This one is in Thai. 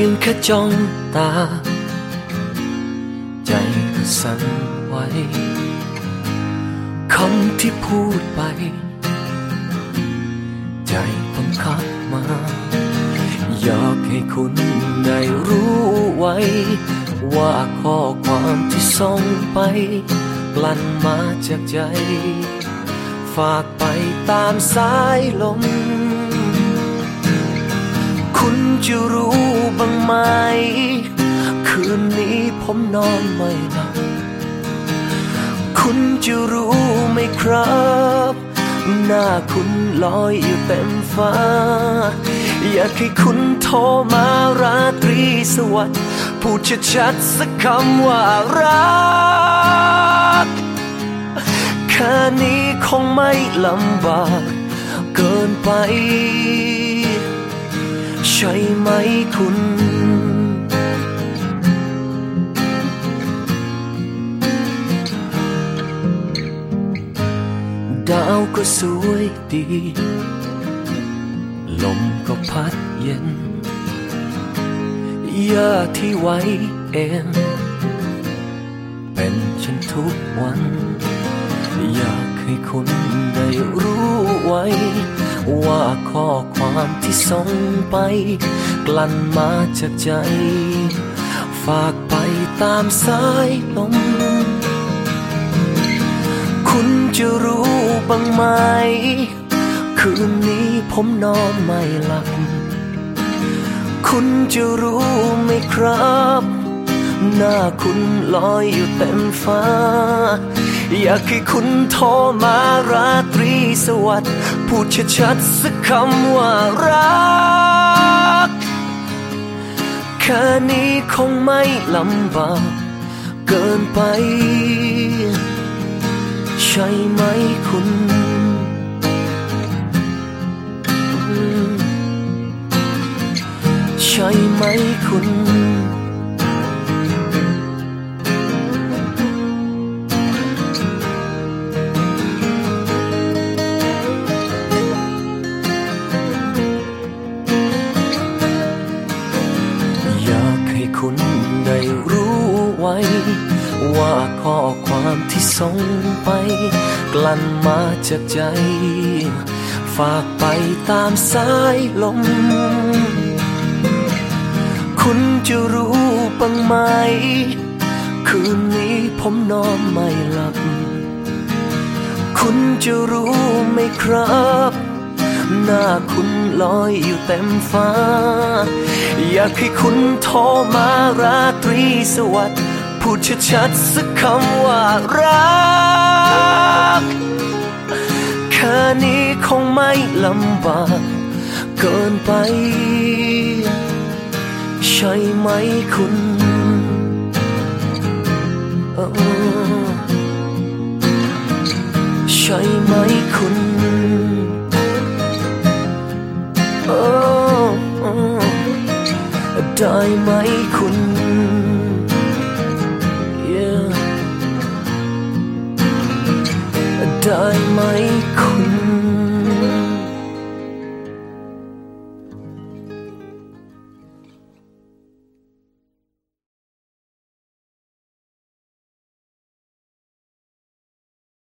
ยงแค่จ้องตา ใจก็สั่นไหวคำที่พูดไป ใจบังคับมา อยากให้คุณได้รู้ไว้ ว่าข้อความที่ส่งไป กลั่นมาจากใจ ฝากไปตามสายลม บ้างไหม คืนนี้ผมนอนไม่หลับ คุณจะรู้ไหมครับ หน้าคุณลอยอยู่เต็มฟ้า อยากให้คุณโทรมาราตรีสวัสดิ์พูดชัดๆสักคำว่ารักแค่นี้คงไม่ลำบากเกินไป ใช่ไหมคุณ ดาวก็สวยดี ลมก็พัดเย็นหญ้าที่ไว้เองเป็นฉันทุกวัน อยากให้คุณได้รู้ไว้ ว่าข้อความที่ส่งไป กลั่นมาจากใจ ฝากไปตามสายลม คุณจะรู้บ้างไหม คืนนี้ผมนอนไม่หลับ คุณจะรู้ไหมครับหน้าคุณลอยอยู่เต็มฟ้า อยากให้คุณโทรมาราตรีสวัสดิ์ พูดชัดๆสักคำว่ารักแค่นี้คงไม่ลำบากเกินไป ใช่ไหมคุณใช่ไหมคุณ ว่าข้อความที่ส่งไป กลั่นมาจากใจ ฝากไปตามสายลม คุณจะรู้บ้างไหม คืนนี้ผมนอนไม่หลับ คุณจะรู้ไหมครับหน้าคุณลอยอยู่เต็มฟ้า อยากให้คุณโทรมาราตรีสวัสดิ์ พูดชัดๆสักคำว่ารักแค่นี้คงไม่ลำบากเกินไป ใช่ไหมคุณใช่ไหมคุณได้ไหมคุณ ได้ไหมคุณ